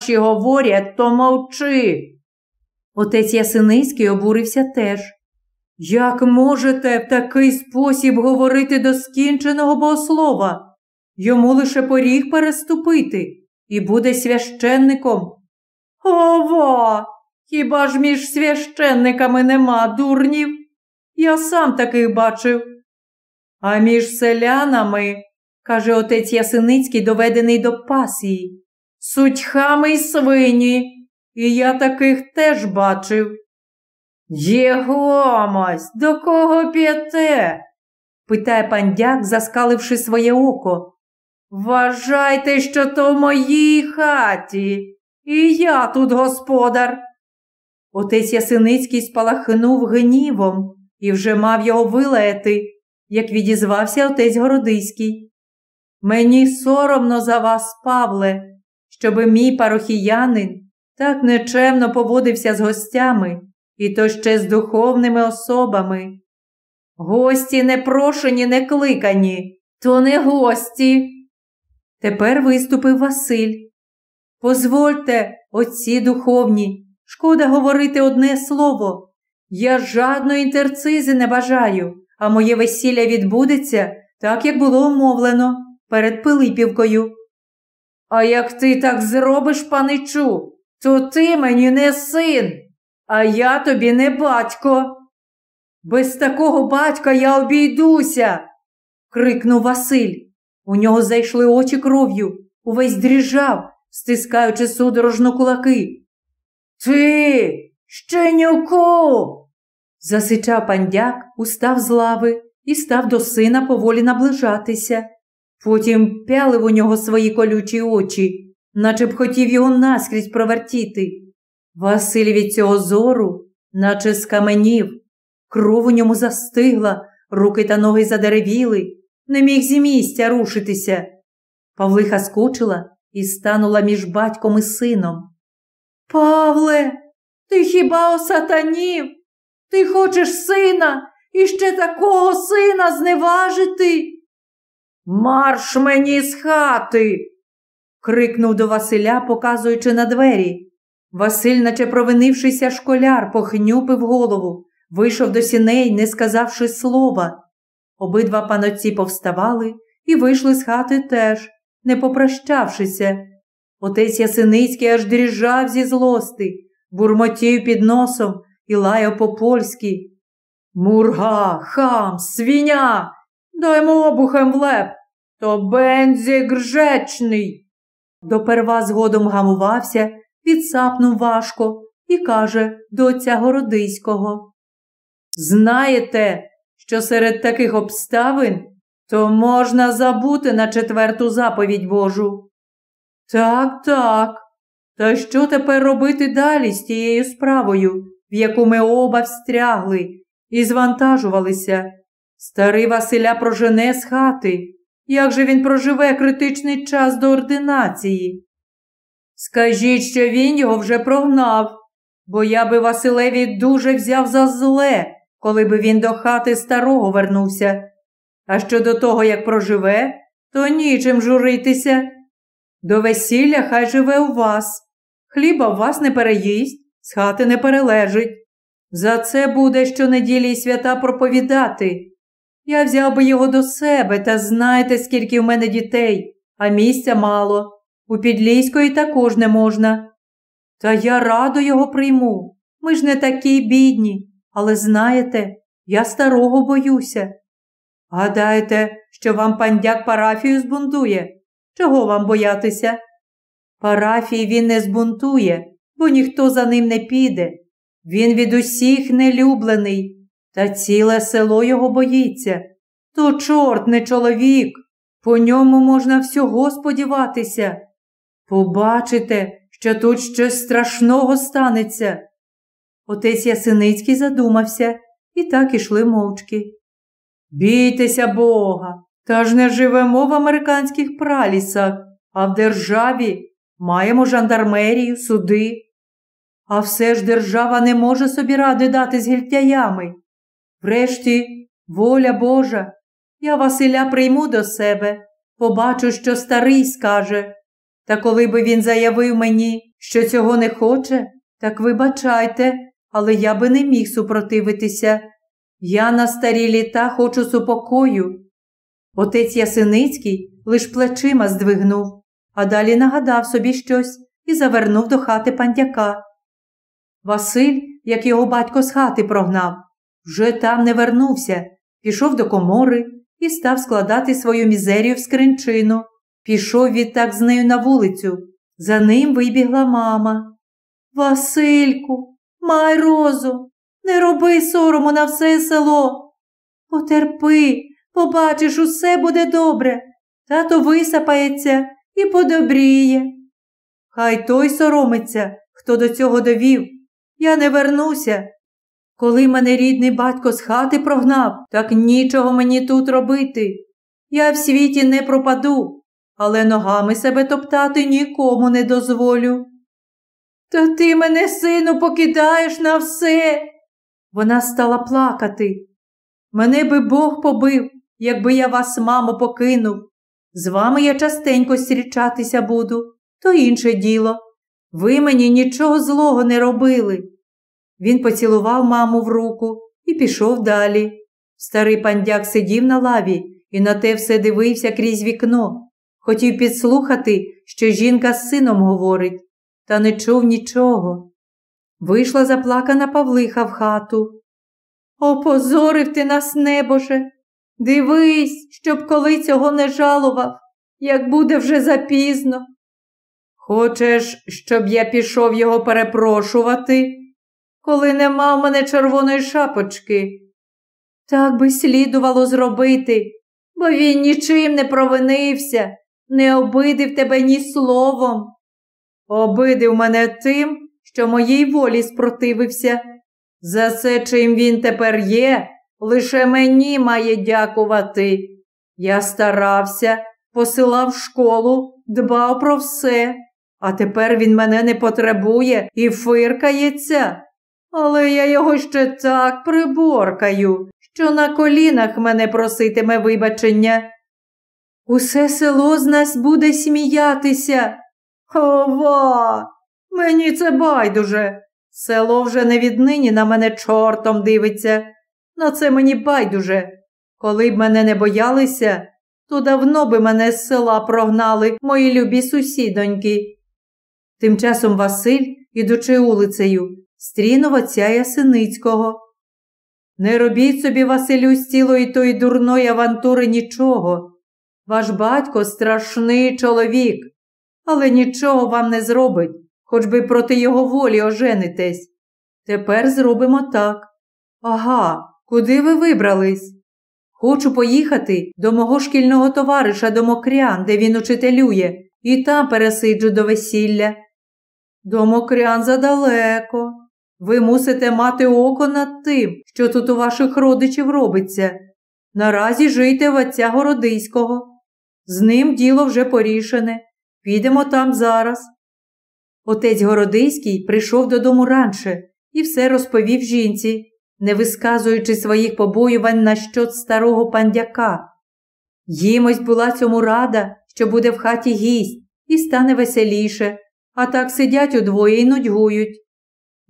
Наші говорять, то мовчи. Отець Ясиницький обурився теж. Як можете в такий спосіб говорити до скінченого богослова? Йому лише поріг переступити і буде священником. Ова! Хіба ж між священниками нема дурнів? Я сам таких бачив. А між селянами, каже отець Ясиницький, доведений до пасії, сутьхами й свині, і я таких теж бачив. Єгомось, до кого п'єте? питає пандяк, заскаливши своє око. Вважайте, що то в моїй хаті, і я тут господар. Отець Ясиницький спалахнув гнівом і вже мав його вилаяти, як відізвався отець Городиський. Мені соромно за вас, Павле, щоби мій парохіянин так нечемно поводився з гостями, і то ще з духовними особами. Гості не прошені, не кликані, то не гості. Тепер виступив Василь. Позвольте, отці духовні, шкода говорити одне слово. Я жадної інтерцизи не бажаю, а моє весілля відбудеться так, як було умовлено, перед Пилипівкою. А як ти так зробиш, паничу, то ти мені не син, а я тобі не батько. Без такого батька я обійдуся. крикнув Василь. У нього зайшли очі кров'ю, увесь дріжав, стискаючи судорожно кулаки. Ти, щенюку. засичав пандяк, устав з лави і став до сина поволі наближатися. Потім пялив у нього свої колючі очі, наче б хотів його наскрізь провертіти. Василь від цього зору, наче скаменів, кров у ньому застигла, руки та ноги задеревіли, не міг зі місця рушитися. Павлиха скочила і станула між батьком і сином. Павле, ти хіба осатанів? Ти хочеш сина і ще такого сина зневажити? Марш мені з хати. крикнув до Василя, показуючи на двері. Василь, наче провинившися школяр, похнюпив голову, вийшов до сіней, не сказавши слова. Обидва панотці повставали і вийшли з хати теж, не попрощавшися. Отець Ясиницький аж дріжав зі злости, бурмотів під носом і лаяв по польськи. Мурга, хам, свиня, даймо обухем в леп, то бензі гржечний. Доперва згодом гамувався, відсапнув важко і каже до отця Городиського. Знаєте, що серед таких обставин то можна забути на четверту заповідь Божу. Так, так. Та що тепер робити далі з тією справою, в яку ми оба встрягли і звантажувалися? Старий Василя прожене з хати. Як же він проживе критичний час до ординації? Скажіть, що він його вже прогнав, бо я би Василеві дуже взяв за зле, коли би він до хати старого вернувся. А щодо того, як проживе, то нічим журитися. До весілля хай живе у вас. Хліба в вас не переїсть, з хати не перележить. За це буде щонеділі свята проповідати. Я взяв би його до себе та знаєте, скільки в мене дітей, а місця мало. У Підлійської також не можна. Та я радо його прийму. Ми ж не такі бідні, але знаєте, я старого боюся. Гадаєте, що вам пандяк парафію збунтує? Чого вам боятися? Парафії він не збунтує, бо ніхто за ним не піде. Він від усіх нелюблений, та ціле село його боїться. То чорт не чоловік, по ньому можна всього сподіватися. Побачите, що тут щось страшного станеться. Отець Ясиницький задумався і так ішли мовчки. Бійтеся Бога, та ж не живемо в американських пралісах, а в державі маємо жандармерію, суди. А все ж держава не може собі ради дати з гільтяями. Врешті, воля Божа, я Василя прийму до себе, побачу, що старий скаже. Та коли би він заявив мені, що цього не хоче, так вибачайте, але я би не міг супротивитися. Я на старі літа хочу супокою. Отець Ясиницький лиш плечима здвигнув, а далі нагадав собі щось і завернув до хати пандяка. Василь, як його батько з хати прогнав, вже там не вернувся, пішов до комори і став складати свою мізерію в скринчину. Пішов відтак з нею на вулицю. За ним вибігла мама. Васильку, май розум, не роби сорому на все село. Потерпи, побачиш, усе буде добре. Тато висапається і подобріє. Хай той соромиться, хто до цього довів. Я не вернуся. Коли мене рідний батько з хати прогнав, так нічого мені тут робити. Я в світі не пропаду, але ногами себе топтати нікому не дозволю. Та ти мене, сину, покидаєш на все. Вона стала плакати. Мене би Бог побив, якби я вас, мамо, покинув. З вами я частенько зустрічатися буду, то інше діло. Ви мені нічого злого не робили. Він поцілував маму в руку і пішов далі. Старий пандяк сидів на лаві і на те все дивився крізь вікно. Хотів підслухати, що жінка з сином говорить, та не чув нічого. Вийшла заплакана Павлиха в хату. Опозорив ти нас, небоже. Дивись, щоб коли цього не жалував, як буде вже запізно. Хочеш, щоб я пішов його перепрошувати, коли нема в мене червоної шапочки? Так би слідувало зробити, бо він нічим не провинився, не обидив тебе ні словом. Обидив мене тим, що моїй волі спротивився. За це, чим він тепер є, лише мені має дякувати. Я старався, посилав школу, дбав про все, а тепер він мене не потребує і фиркається. Але я його ще так приборкаю, що на колінах мене проситиме вибачення. Усе село з нас буде сміятися. Ова, мені це байдуже. Село вже не віднині на мене чортом дивиться. На це мені байдуже. Коли б мене не боялися, то давно би мене з села прогнали мої любі сусідоньки. Тим часом Василь, ідучи улицею, стрінув отця Ясиницького. Не робіть собі, Василю, з цілої тої дурної авантури нічого. Ваш батько страшний чоловік, але нічого вам не зробить, хоч би проти його волі оженитесь. Тепер зробимо так. Ага, куди ви вибрались? Хочу поїхати до мого шкільного товариша до Мокрян, де він учителює, і там пересиджу до весілля. До Мокрян задалеко. Ви мусите мати око над тим, що тут у ваших родичів робиться. Наразі жийте в отця Городиського. З ним діло вже порішене. Підемо там зараз. Отець Городиський прийшов додому ранше і все розповів жінці, не висказуючи своїх побоювань на щот старого пандяка. Їм ось була цьому рада, що буде в хаті гість, і стане веселіше, а так сидять удвоє і нудьгують.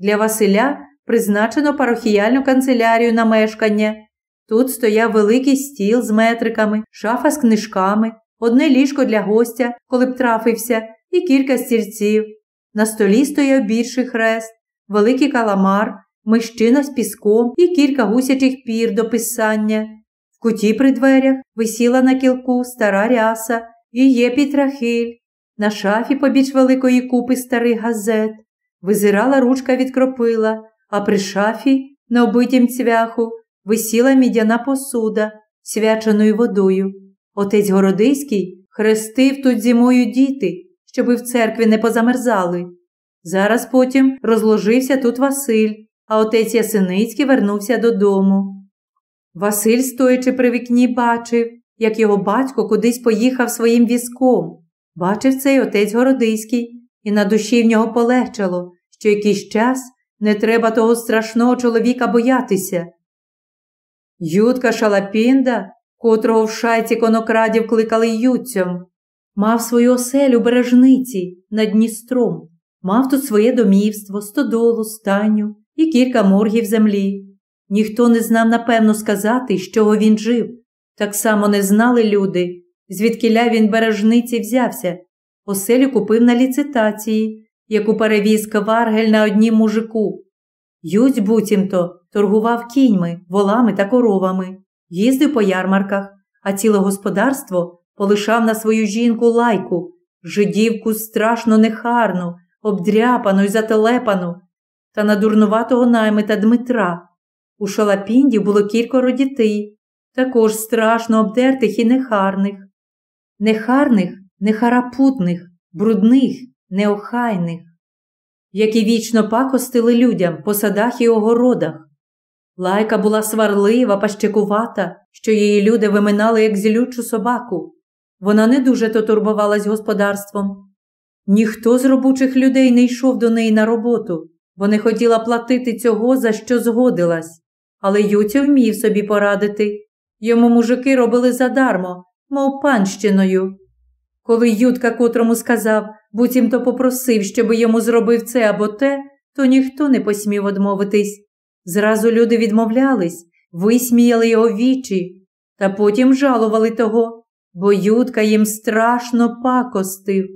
Для Василя призначено парохіяльну канцелярію на мешкання. Тут стояв великий стіл з метриками, шафа з книжками, одне ліжко для гостя, коли б трафився, і кілька стільців. На столі стояв більший хрест, великий каламар, мищина з піском і кілька гусячих пір до писання. В куті при дверях висіла на кілку стара ряса і є пітрахиль. На шафі побіч великої купи старих газет. Визирала ручка від кропила, а при шафі, на обитім цвяху, висіла мідяна посуда, свяченою водою. Отець Городиський хрестив тут зимою діти, щоби в церкві не позамерзали. Зараз потім розложився тут Василь, а отець Ясиницький вернувся додому. Василь, стоячи при вікні, бачив, як його батько кудись поїхав своїм візком. Бачив цей отець Городиський, і на душі в нього полегчало, що якийсь час не треба того страшного чоловіка боятися. Ютка Шалапінда, котрого в шайці конокрадів кликали Ютцем, мав свою оселю бережниці над Дністром. Мав тут своє домівство, стодолу, стайню і кілька моргів землі. Ніхто не знав напевно сказати, з чого він жив. Так само не знали люди, звідкиля він бережниці взявся. Оселю купив на ліцитації, яку перевіз кваргель на однім мужику. Ють буцімто торгував кіньми, волами та коровами, їздив по ярмарках, а ціле господарство полишав на свою жінку лайку, жидівку страшно нехарну, обдряпану й зателепану, та на дурнуватого наймита Дмитра. У шалапінді було кількоро дітей, також страшно обдертих і нехарних. Нехарних, нехарапутних, брудних, неохайних, які вічно пакостили людям по садах і огородах. Лайка була сварлива, пащекувата, що її люди виминали, як зілючу собаку. Вона не дуже то турбувалась господарством. Ніхто з робочих людей не йшов до неї на роботу, бо не хотіла платити цього, за що згодилась. Але Юця вмів собі порадити. Йому мужики робили задармо, мов панщиною. Коли Ютка котрому сказав, буцімто попросив, щоб йому зробив це або те, то ніхто не посмів одмовитись. Зразу люди відмовлялись, висміяли його вічі, та потім жалували того, бо Ютка їм страшно пакостив.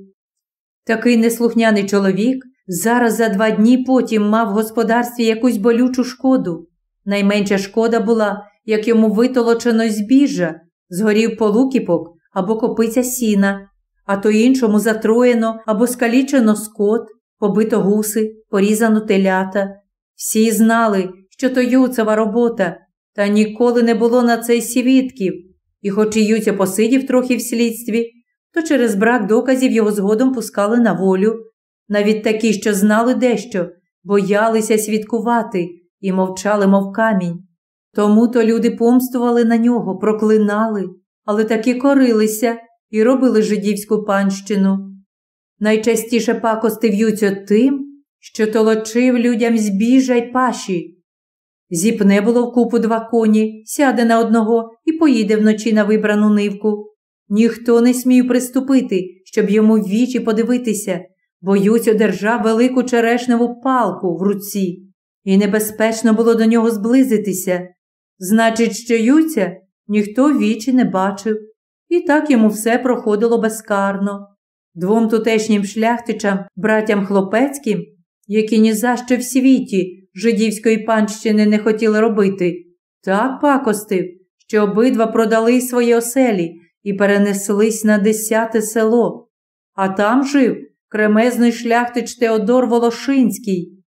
Такий неслухняний чоловік зараз за два дні потім мав в господарстві якусь болючу шкоду. Найменша шкода була, як йому витолочено збіжжя, згорів полукіпок або копиця сіна, а то іншому затроєно або скалічено скот, побито гуси, порізано телята. Всі знали, що то Юцева робота, та ніколи не було на це свідків, і хоч і Юця посидів трохи в слідстві, то через брак доказів його згодом пускали на волю. Навіть такі, що знали дещо, боялися свідкувати і мовчали, мов камінь. Тому то люди помстували на нього, проклинали, але таки корилися і робили жидівську панщину. Найчастіше пакости в'ються тим, що толочив людям збіжа й паші. Зіпне було в купу два коні, сяде на одного і поїде вночі на вибрану нивку. Ніхто не смів приступити, щоб йому в вічі подивитися, боюсь одержав велику черешневу палку в руці, і небезпечно було до нього зблизитися. Значить, що Юця ніхто вічі не бачив, і так йому все проходило безкарно. Двом тутешнім шляхтичам, братям хлопецьким, які ні за що в світі жидівської панщини не хотіли робити, так пакостив, що обидва продали свої оселі і перенеслись на десяте село, а там жив кремезний шляхтич Теодор Волошинський.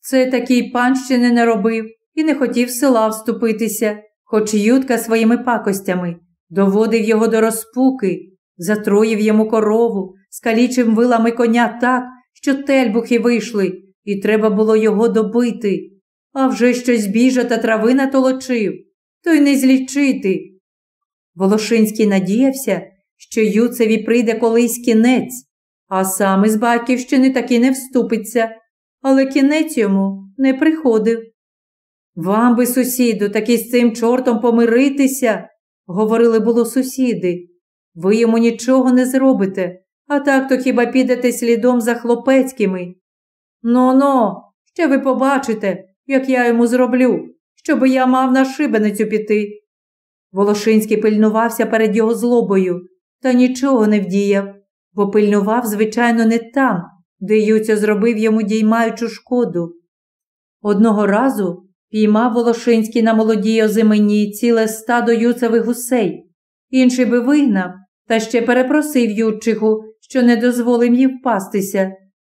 Це такий панщини не робив і не хотів села вступитися, хоч Ютка своїми пакостями доводив його до розпуки, затроїв йому корову, скалічив вилами коня так, що тельбухи вийшли, і треба було його добити. А вже щось біжа та трави натолочив, то й не злічити. Волошинський надіявся, що Юцеві прийде колись кінець, а сам із батьківщини таки не вступиться, але кінець йому не приходив. Вам би, сусіду, таки з цим чортом помиритися, говорили було сусіди. Ви йому нічого не зробите, а так то хіба підете слідом за хлопецькими. Но-но, ще ви побачите, як я йому зроблю, щоби я мав на шибеницю піти. Волошинський пильнувався перед його злобою, та нічого не вдіяв, бо пильнував, звичайно, не там, де Юця зробив йому діймаючу шкоду. Одного разу піймав Волошинський на молодій озимені ціле стадо юцевих гусей, інший би вигнав та ще перепросив Ютчиху, що не дозволив їм впастися.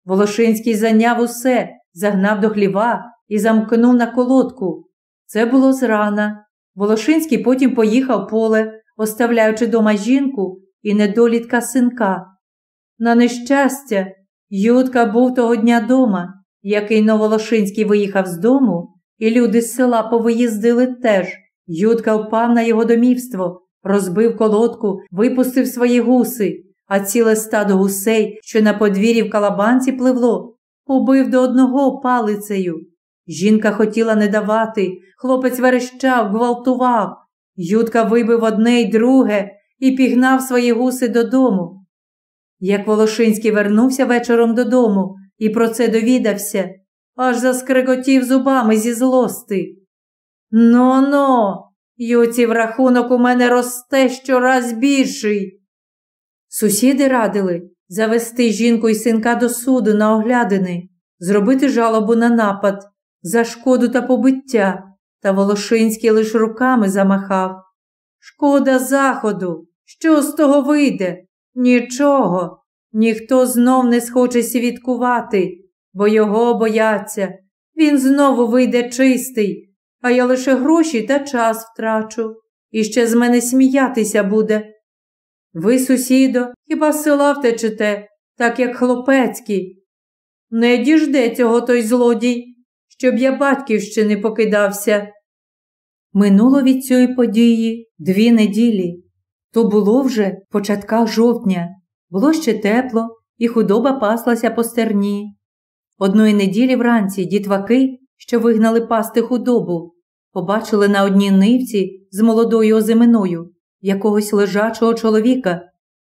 Волошинський зайняв усе, загнав до хліва і замкнув на колодку. Це було зрана. Волошинський потім поїхав поле, оставляючи дома жінку і недолітка синка. На нещастя, Ютка був того дня дома, який Новолошинський виїхав з дому, і люди з села повиїздили теж. Ютка впав на його домівство, розбив колодку, випустив свої гуси, а ціле стадо гусей, що на подвір'ї в калабанці пливло, побив до одного палицею. Жінка хотіла не давати, хлопець верещав, гвалтував. Ютка вибив одне й друге і пігнав свої гуси додому. Як Волошинський вернувся вечором додому, і про це довідався, аж заскреготів зубами зі злости. Ну ну, Юців рахунок у мене росте щораз більший. Сусіди радили завести жінку і синка до суду на оглядини, зробити жалобу на напад, за шкоду та побиття, та Волошинський лиш руками замахав. Шкода заходу. Що з того вийде? Нічого. Ніхто знов не схоче свідкувати, бо його бояться. Він знову вийде чистий, а я лише гроші та час втрачу. І ще з мене сміятися буде. Ви, сусідо, хіба села втечете, так як хлопецькі. Не діжде цього той злодій, щоб я батьківщини покидався. Минуло від цієї події дві неділі. То було вже початках жовтня. Було ще тепло, і худоба паслася по стерні. Одної неділі вранці дітваки, що вигнали пасти худобу, побачили на одній нивці з молодою озиминою якогось лежачого чоловіка.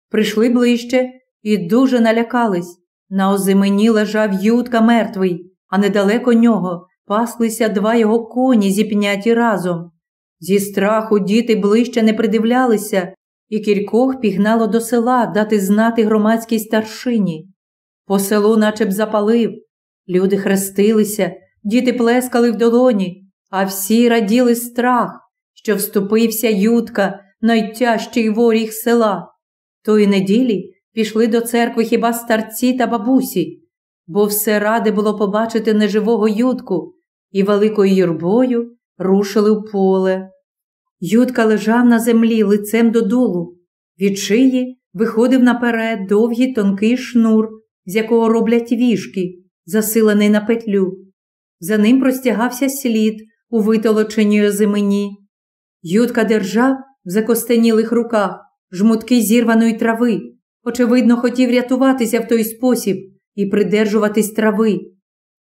Прийшли ближче і дуже налякались. На озимені лежав Ютка мертвий, а недалеко нього паслися два його коні зіпняті разом. Зі страху діти ближче не придивлялися, і кількох пігнало до села дати знати громадській старшині. По селу наче б запалив. Люди хрестилися, діти плескали в долоні, а всі раділи страх, що вступився Ютка, найтяжчий воріг села. Тої неділі пішли до церкви хіба старці та бабусі, бо все ради було побачити неживого Ютку і великою юрбою рушили в поле. Ютка лежав на землі лицем додолу. Від шиї виходив наперед довгий тонкий шнур, з якого роблять вішки, засилений на петлю. За ним простягався слід у витолоченій озимені. Ютка держав в закостенілих руках жмутки зірваної трави. Очевидно, хотів рятуватися в той спосіб і придержуватись трави.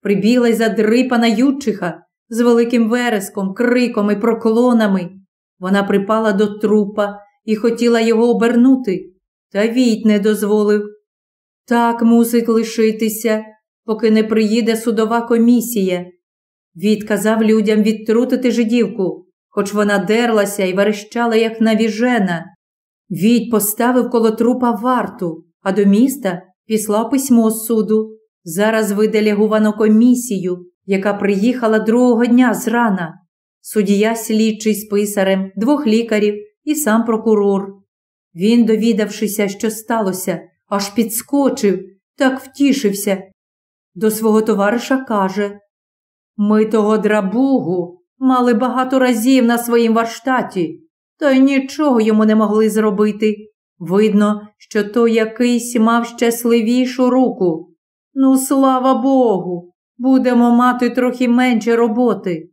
Прибігла й задрипана Ютчиха з великим вереском, криком і проклонами. Вона припала до трупа і хотіла його обернути, та війт не дозволив. Так мусить лишитися, поки не приїде судова комісія. Віт казав людям відтрутити жидівку, хоч вона дерлася і верещала, як навіжена. Віть поставив коло трупа варту, а до міста післав письмо з суду. Зараз виделегувано комісію, яка приїхала другого дня зрана. Суддя слідчий з писарем, двох лікарів і сам прокурор. Він, довідавшися, що сталося, аж підскочив, так втішився. До свого товариша каже Ми того драбугу мали багато разів на своїм варштаті, та й нічого йому не могли зробити. Видно, що то якийсь мав щасливішу руку. Ну, слава Богу, будемо мати трохи менше роботи.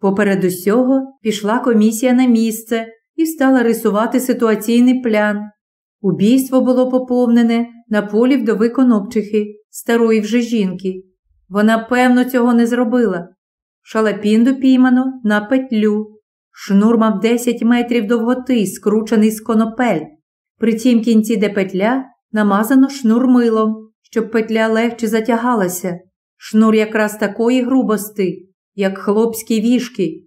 Поперед усього пішла комісія на місце і стала рисувати ситуаційний план. Убійство було поповнене на полі вдови конопчихи, старої вже жінки. Вона, певно, цього не зробила. Шалапінду піймано на петлю. Шнур мав 10 метрів довготи, скручений з конопель. При тім кінці, де петля, намазано шнур милом, щоб петля легче затягалася. Шнур якраз такої грубости, як хлопські вішки.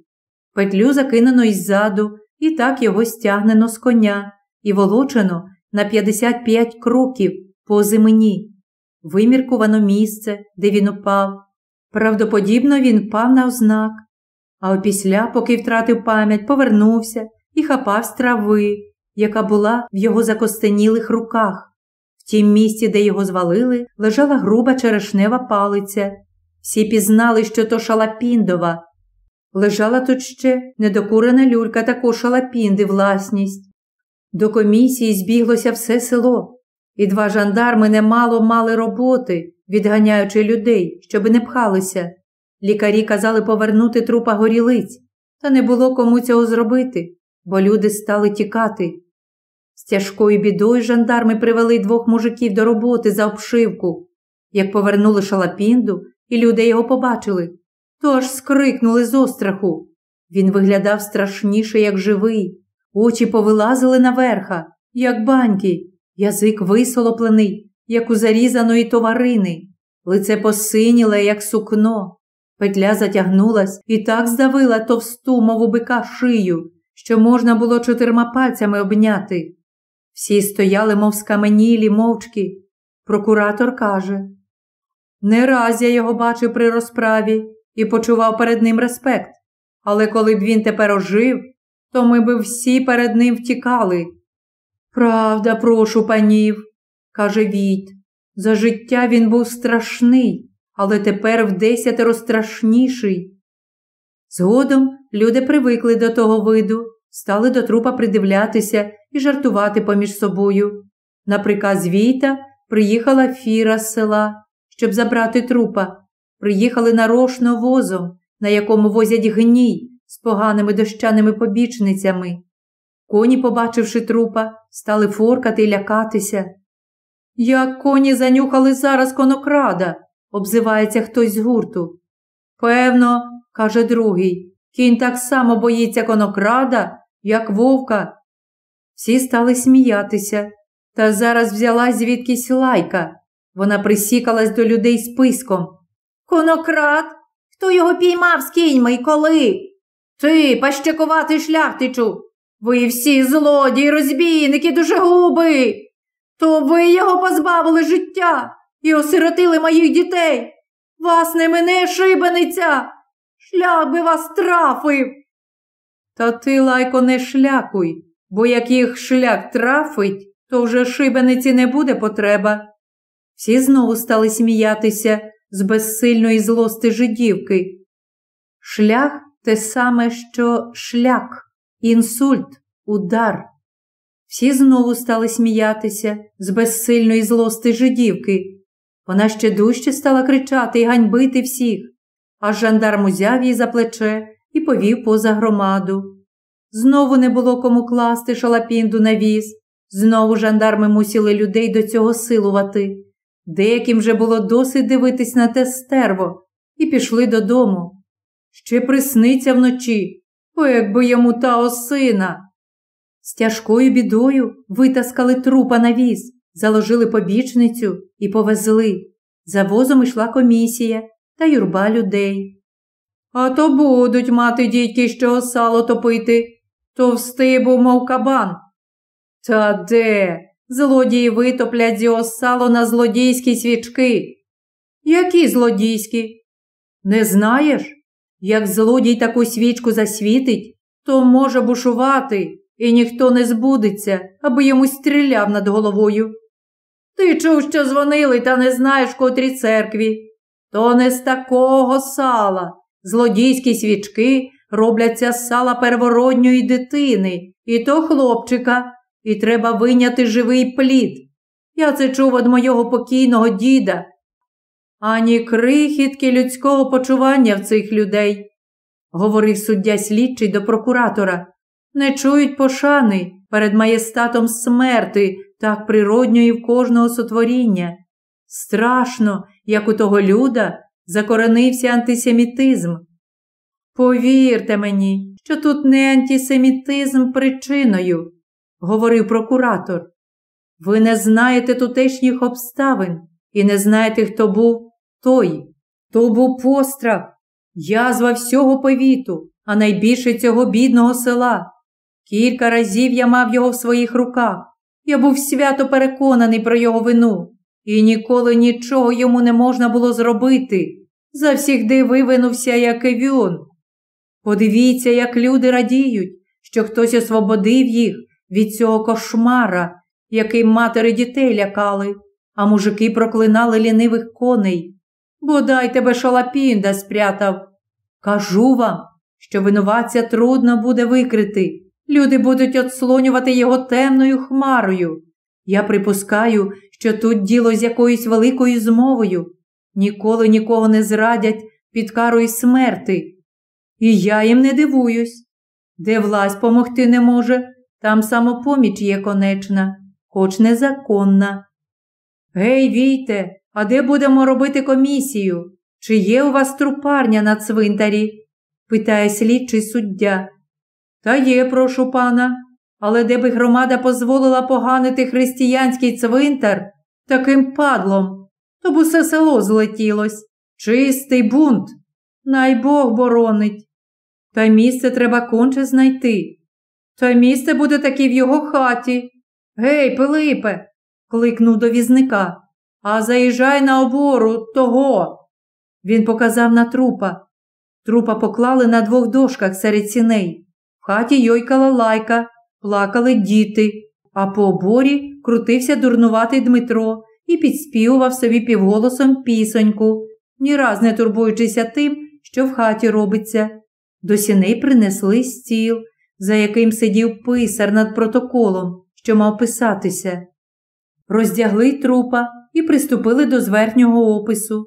Петлю закинено іззаду, і так його стягнено з коня і волочено на 55 кроків по зимені. Виміркувано місце, де він упав. Правдоподібно він впав на ознак, а опісля, поки втратив пам'ять, повернувся і хапав з трави, яка була в його закостенілих руках. В тім місці, де його звалили, лежала груба черешнева палиця. Всі пізнали, що то шалапіндова. Лежала тут ще недокурена люлька також шалапінди власність. До комісії збіглося все село, і два жандарми немало мали роботи, відганяючи людей, щоби не пхалися. Лікарі казали повернути трупа горілиць, та не було кому цього зробити, бо люди стали тікати. З тяжкою бідою жандарми привели двох мужиків до роботи за обшивку. Як повернули шалапінду, і люди його побачили, то аж скрикнули з остраху. Він виглядав страшніше, як живий, очі повилазили наверха, як баньки, язик висолоплений, як у зарізаної товарини. лице посиніле, як сукно. Петля затягнулась і так здавила товсту, мову бика шию, що можна було чотирма пальцями обняти. Всі стояли, мов скаменілі, мовчки. Прокуратор каже не раз я його бачив при розправі і почував перед ним респект, але коли б він тепер ожив, то ми б всі перед ним втікали. Правда, прошу панів, каже Війт. За життя він був страшний, але тепер в десятеро страшніший. Згодом люди привикли до того виду, стали до трупа придивлятися і жартувати поміж собою. На приказ Війта приїхала фіра з села, щоб забрати трупа. Приїхали нарошно возом, на якому возять гній з поганими дощаними побічницями. Коні, побачивши трупа, стали форкати й лякатися. Як коні занюхали зараз конокрада, обзивається хтось з гурту. Певно, каже другий, кінь так само боїться конокрада, як вовка. Всі стали сміятися, та зараз взялась звідкись лайка. Вона присікалась до людей списком. Конокрад? Хто його піймав з кіньми і коли? Ти, пащакуватий шляхтичу, ви всі злодії, розбійники, душегуби. То ви його позбавили життя і осиротили моїх дітей. Вас не мене шибениця. Шлях би вас трафив. Та ти, лайко, не шлякуй, бо як їх шлях трафить, то вже шибениці не буде потреба. Всі знову стали сміятися з безсильної злости жидівки. Шлях те саме, що шлях, інсульт, удар. Всі знову стали сміятися з безсильної злости жидівки. Вона ще дужче стала кричати і ганьбити всіх, аж жандарм узяв її за плече і повів поза громаду. Знову не було кому класти шалапінду на віз, знову жандарми мусили людей до цього силувати. Деяким же було досить дивитись на те стерво і пішли додому. Ще присниться вночі, якби йому та осина. З тяжкою бідою витаскали трупа на віз, заложили побічницю і повезли. За возом йшла комісія та юрба людей. А то будуть мати дітки, що сало топити, товстий був, мов кабан. Та де? Злодії витоплять з його сало на злодійські свічки. Які злодійські? Не знаєш? Як злодій таку свічку засвітить, то може бушувати, і ніхто не збудеться, аби йому стріляв над головою. Ти чув, що дзвонили, та не знаєш котрій церкві. То не з такого сала. Злодійські свічки робляться з сала первородньої дитини, і то хлопчика, і треба виняти живий плід. Я це чув від мого покійного діда. Ані крихітки людського почування в цих людей, говорив суддя слідчий до прокуратора, не чують пошани перед маєстатом смерти, так природньої в кожного сотворіння. Страшно, як у того люда закоренився антисемітизм. Повірте мені, що тут не антисемітизм причиною, говорив прокуратор. Ви не знаєте тутешніх обставин і не знаєте, хто був той. То був пострах, язва всього повіту, а найбільше цього бідного села. Кілька разів я мав його в своїх руках. Я був свято переконаний про його вину, і ніколи нічого йому не можна було зробити. Завсігди вивинувся, як він. Подивіться, як люди радіють, що хтось освободив їх від цього кошмара, який матери дітей лякали, а мужики проклинали лінивих коней. Бодай тебе шалапінда спрятав. Кажу вам, що винуватця трудно буде викрити. Люди будуть отслонювати його темною хмарою. Я припускаю, що тут діло з якоюсь великою змовою. Ніколи нікого не зрадять під карою смерти. І я їм не дивуюсь. Де власть помогти не може, там самопоміч є конечна, хоч незаконна. Гей, війте, а де будемо робити комісію? Чи є у вас трупарня на цвинтарі? питає слідчий суддя. Та є, прошу пана, але де би громада дозволила поганити християнський цвинтар таким падлом, то б усе село злетілось. Чистий бунт. Най Бог боронить. Та місце треба конче знайти. Та місце буде таки в його хаті. Гей, Пилипе, кликнув до візника. А заїжджай на обору того. Він показав на трупа. Трупа поклали на двох дошках серед сіней. В хаті йойкала лайка, плакали діти, а по оборі крутився дурнуватий Дмитро і підспівував собі півголосом пісоньку, ні раз не турбуючися тим, що в хаті робиться. До сіней принесли стіл, за яким сидів писар над протоколом, що мав писатися. Роздягли трупа і приступили до зверхнього опису.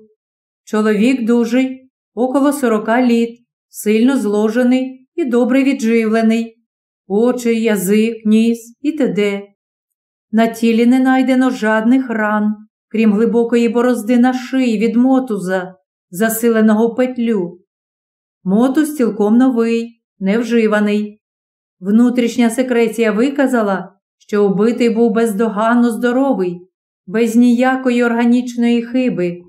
Чоловік дужий, около сорока літ, сильно зложений і добре відживлений, очі, язик, ніс і т.д. На тілі не найдено жадних ран, крім глибокої борозди на шиї від мотуза, засиленого петлю. Мотуз цілком новий, невживаний. Внутрішня секреція виказала, що убитий був бездоганно здоровий, без ніякої органічної хиби.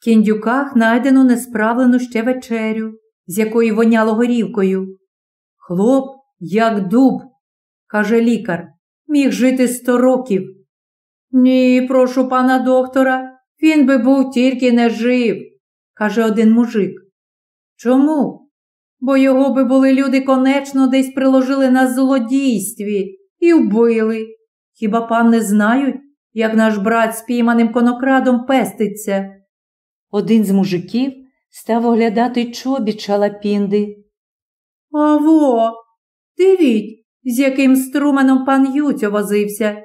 В кіндюках найдено несправлену ще вечерю, з якої воняло горівкою. Хлоп, як дуб, каже лікар, міг жити сто років. Ні, прошу пана доктора, він би був тільки не жив, каже один мужик. Чому? Бо його би були люди конечно десь приложили на злодійстві і вбили. Хіба пан не знають, як наш брат спійманим конокрадом пеститься? Один з мужиків став оглядати чобіт шалапінди. Аво, дивіть, з яким струменом пан Юцьо возився.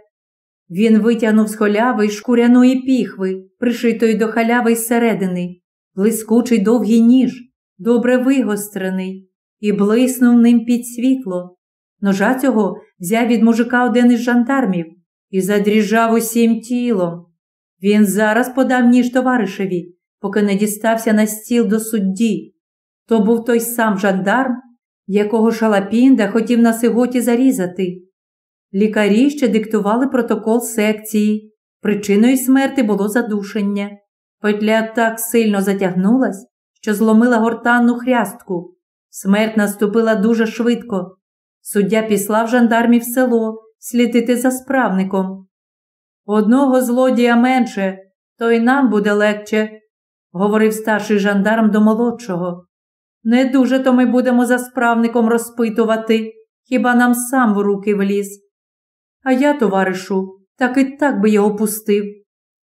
Він витягнув з холяви шкуряної піхви, пришитої до халяви зсередини, блискучий довгий ніж, добре вигострений, і блиснув ним під світло. Ножа цього взяв від мужика один із жандармів і задріжав усім тілом. Він зараз подав ніж товаришеві, поки не дістався на стіл до судді. То був той сам жандарм, якого шалапінда хотів на сиготі зарізати. Лікарі ще диктували протокол секції. Причиною смерти було задушення. Петля так сильно затягнулась, що зломила гортанну хрястку. Смерть наступила дуже швидко. Суддя післав жандармів в село слідити за справником. Одного злодія менше, то й нам буде легче, говорив старший жандарм до молодшого. Не дуже то ми будемо за справником розпитувати, хіба нам сам в руки вліз. А я, товаришу, так і так би його пустив.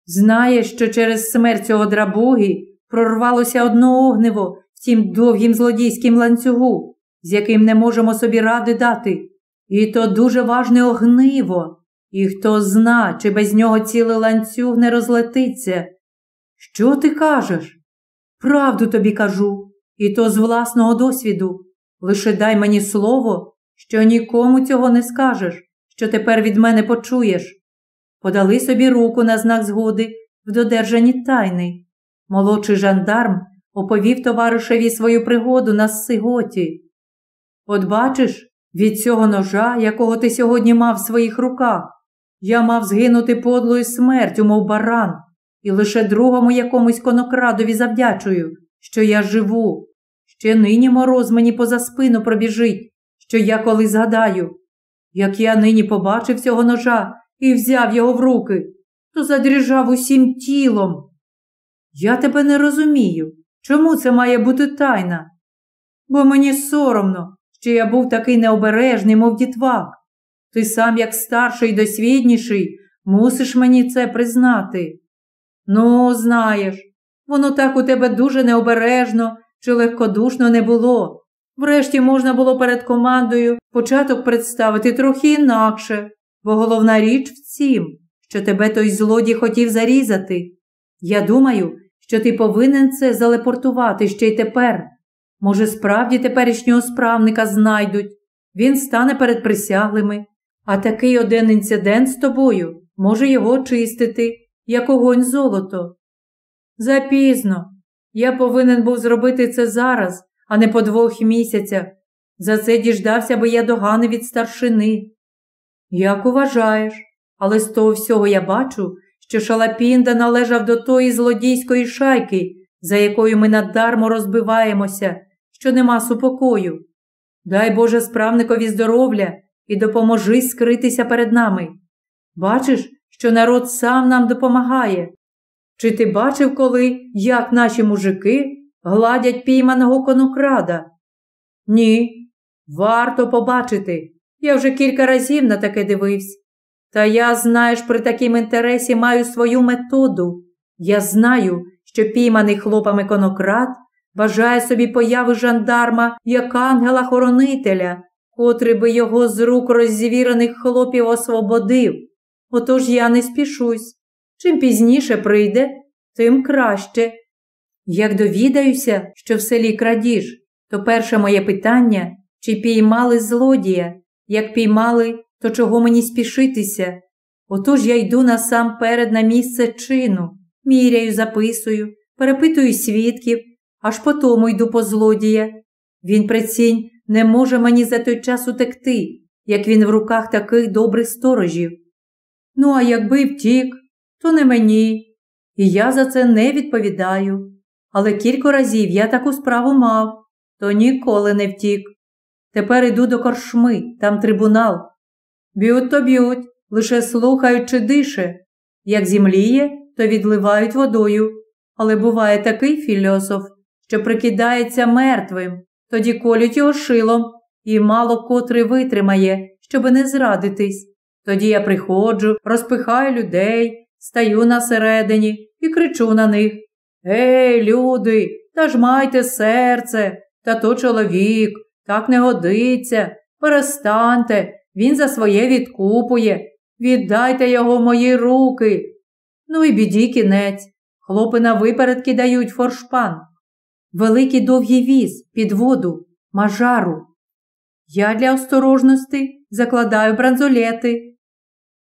Знає, що через смерть цього драбуги прорвалося одно огниво в тім довгім злодійським ланцюгу, з яким не можемо собі ради дати. І то дуже важне огниво, і хто зна, чи без нього цілий ланцюг не розлетиться. Що ти кажеш? Правду тобі кажу, і то з власного досвіду. Лише дай мені слово, що нікому цього не скажеш, що тепер від мене почуєш. Подали собі руку на знак згоди в додержанні тайни. Молодший жандарм оповів товаришеві свою пригоду на сиготі. От бачиш, від цього ножа, якого ти сьогодні мав в своїх руках, я мав згинути подлою смертю, мов баран, і лише другому якомусь конокрадові завдячую, що я живу. Ще нині мороз мені поза спину пробіжить, що я коли згадаю. Як я нині побачив цього ножа і взяв його в руки, то задріжав усім тілом. Я тебе не розумію, чому це має бути тайна? Бо мені соромно, що я був такий необережний, мов дітвак. Ти сам, як старший і досвідніший, мусиш мені це признати. Ну, знаєш, воно так у тебе дуже необережно чи легкодушно не було. Врешті можна було перед командою початок представити трохи інакше, бо головна річ в цім, що тебе той злодій хотів зарізати. Я думаю, що ти повинен це залепортувати ще й тепер. Може, справді теперішнього справника знайдуть, він стане перед присяглими, а такий один інцидент з тобою може його очистити, як огонь золото. Запізно. Я повинен був зробити це зараз, а не по двох місяцях. За це діждався би я догани від старшини. Як уважаєш, але з того всього я бачу, що Шалапінда належав до тої злодійської шайки, за якою ми надармо розбиваємося, що нема супокою. Дай Боже справникові здоров'я і допоможи скритися перед нами. Бачиш, що народ сам нам допомагає. Чи ти бачив коли, як наші мужики гладять пійманого конокрада? Ні, варто побачити. Я вже кілька разів на таке дивився. Та я, знаєш, при такому інтересі маю свою методу. Я знаю, що пійманий хлопами конокрад бажає собі появи жандарма як ангела-хоронителя, котрий би його з рук роззвірених хлопів освободив. Отож я не спішусь. Чим пізніше прийде, тим краще. Як довідаюся, що в селі крадіж, то перше моє питання чи піймали злодія? Як піймали, то чого мені спішитися? Отож я йду насамперед на місце чину, міряю, записую, перепитую свідків, аж потому йду по злодія. Він, прицінь, не може мені за той час утекти, як він в руках таких добрих сторожів. Ну, а якби втік, то не мені, і я за це не відповідаю. Але кілька разів я таку справу мав, то ніколи не втік. Тепер іду до коршми, там трибунал. Б'ють то б'ють, лише слухають чи дише. Як зімліє, то відливають водою. Але буває такий філософ, що прикидається мертвим, тоді колють його шилом, і мало котрий витримає, щоби не зрадитись. Тоді я приходжу, розпихаю людей, стаю на середині і кричу на них Ей, люди, та ж майте серце, та то чоловік, так не годиться, перестаньте, він за своє відкупує, віддайте його в мої руки. Ну і біді кінець. Хлопи на випередки дають форшпан. Великий довгий віз під воду, мажару. Я для осторожності закладаю бранзолети,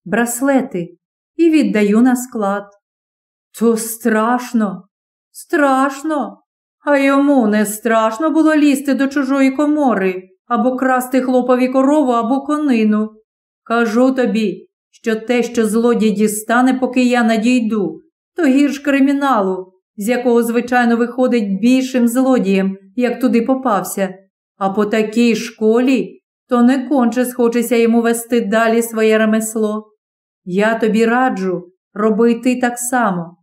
браслети і віддаю на склад. То страшно, страшно. А йому не страшно було лізти до чужої комори або красти хлопові корову або конину. Кажу тобі, що те, що злодій дістане, поки я надійду, то гірш криміналу, з якого, звичайно, виходить більшим злодієм, як туди попався. А по такій школі то не конче схочеться йому вести далі своє ремесло. Я тобі раджу, роби ти так само.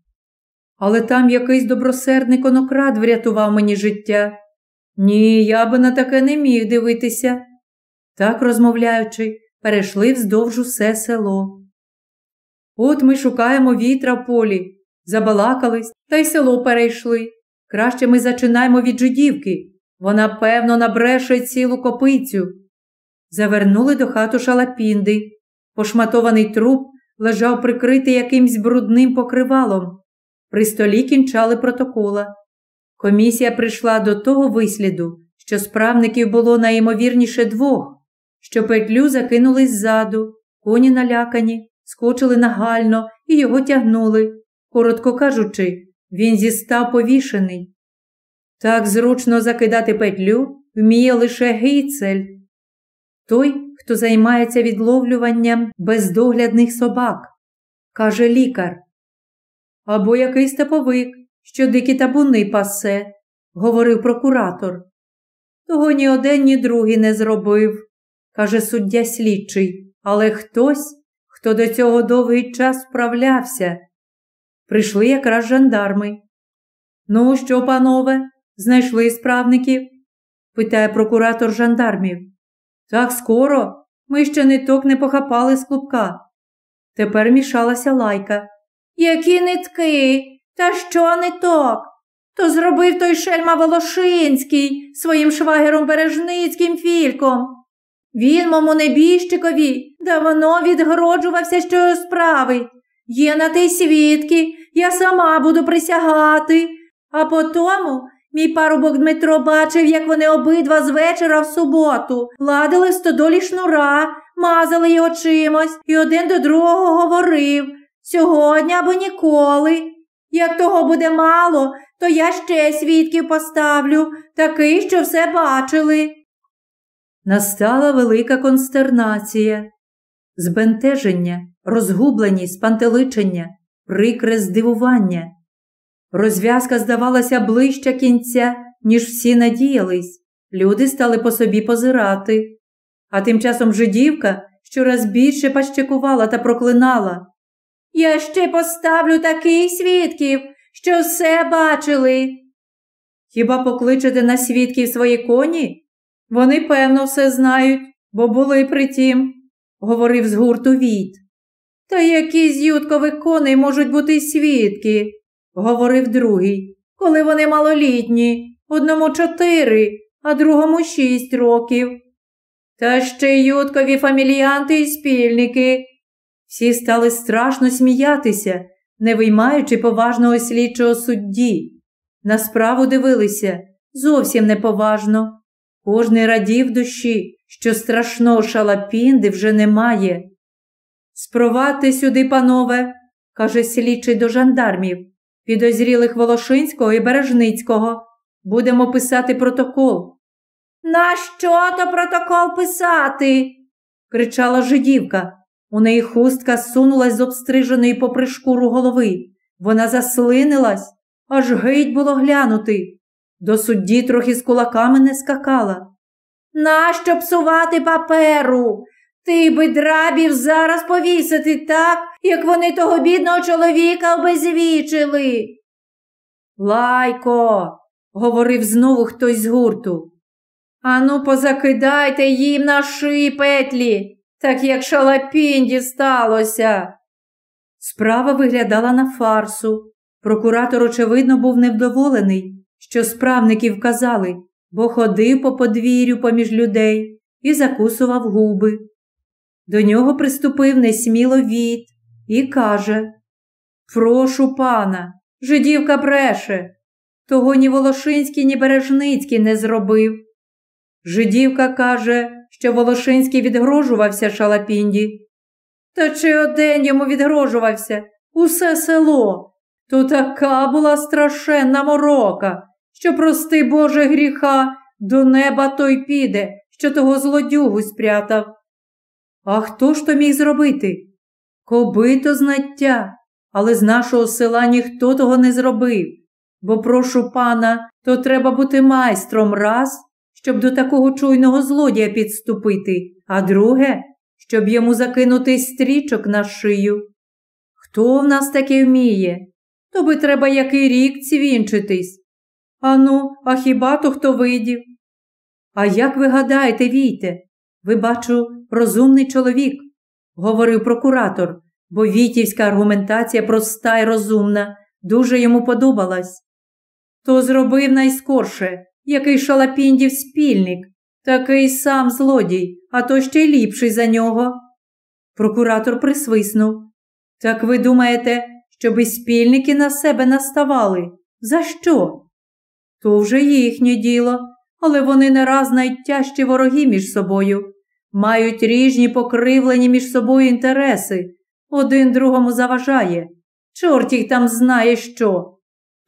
Але там якийсь добросердний конокрад врятував мені життя. Ні, я би на таке не міг дивитися. Так, розмовляючи, перейшли вздовж усе село. От ми шукаємо вітра в полі, забалакались та й село перейшли. Краще ми зачинаємо від жидівки. Вона, певно, набреше цілу копицю. Завернули до хату шалапінди. Пошматований труп лежав прикритий якимсь брудним покривалом. При столі кінчали протокола. Комісія прийшла до того висліду, що справників було найімовірніше двох, що петлю закинули ззаду, коні налякані, скочили нагально і його тягнули. Коротко кажучи, він зістав повішений. Так зручно закидати петлю вміє лише гейцель. Той, хто займається відловлюванням бездоглядних собак, каже лікар. Або якийсь таповик, що дикі табуни пасе, говорив прокуратор. Того ні один, ні другий не зробив, каже суддя слідчий, але хтось, хто до цього довгий час справлявся. Прийшли якраз жандарми. Ну, що, панове, знайшли справників? питає прокуратор жандармів. Так скоро ми ще ниток не похапали з клубка. Тепер мішалася лайка. Які нитки? Та що ниток? То зробив той шельма Волошинський своїм швагером Бережницьким фільком. Він, мому небіжчикові, давно відгороджувався, що його справить. Є на те свідки, я сама буду присягати. А потому мій парубок Дмитро бачив, як вони обидва з вечора в суботу ладили в стодолі шнура, мазали його чимось і один до другого говорив сьогодні або ніколи. Як того буде мало, то я ще свідків поставлю, такий, що все бачили. Настала велика констернація, збентеження, розгубленість, спантеличення. Прикре здивування. Розв'язка здавалася ближче кінця, ніж всі надіялись. Люди стали по собі позирати. А тим часом жидівка щораз більше пащекувала та проклинала. Я ще поставлю таких свідків, що все бачили. Хіба покличете на свідків свої коні? Вони, певно, все знають, бо були при тім, говорив з гурту Віт. Та які з юткових коней можуть бути свідки, говорив другий, коли вони малолітні, одному чотири, а другому шість років. Та ще юткові фаміліянти і спільники. Всі стали страшно сміятися, не виймаючи поважного слідчого судді. На справу дивилися зовсім неповажно. Кожний радів душі, що страшного шалапінди вже немає. Спровадьте сюди, панове, каже слідчий до жандармів, підозрілих Волошинського і Бережницького. Будемо писати протокол. На що то протокол писати? кричала жидівка. У неї хустка сунулась з обстриженої попри шкуру голови. Вона заслинилась, аж гить було глянути. До судді трохи з кулаками не скакала. Нащо псувати паперу? Ти би драбів зараз повісити так, як вони того бідного чоловіка обезвічили. Лайко, говорив знову хтось з гурту. Ану, позакидайте їм на шиї петлі, так як шалапінді сталося. Справа виглядала на фарсу. Прокуратор, очевидно, був невдоволений, що справники вказали, бо ходив по подвір'ю поміж людей і закусував губи. До нього приступив несміло від і каже Прошу пана, жидівка бреше, того ні Волошинський, ні Бережницький не зробив. Жидівка каже, що Волошинський відгрожувався шалапінді. Та чи один йому відгрожувався усе село? То така була страшенна морока, що, прости Боже гріха, до неба той піде, що того злодюгу спрятав. А хто ж то міг зробити? Кобито знаття, але з нашого села ніхто того не зробив, бо прошу пана, то треба бути майстром раз, щоб до такого чуйного злодія підступити, а друге, щоб йому закинути стрічок на шию. Хто в нас таке вміє? То би треба який рік цвінчитись. Ану, а хіба то хто видів? А як ви гадаєте, Війте? Ви, бачу, розумний чоловік, говорив прокуратор, бо вітівська аргументація проста й розумна, дуже йому подобалась. То зробив найскорше, який шалапіндів спільник, такий сам злодій, а то ще й ліпший за нього. Прокуратор присвиснув. Так ви думаєте, щоби спільники на себе наставали? За що? То вже їхнє діло, але вони не раз найтяжчі вороги між собою, мають ріжні покривлені між собою інтереси, один другому заважає. Чорт їх там знає що.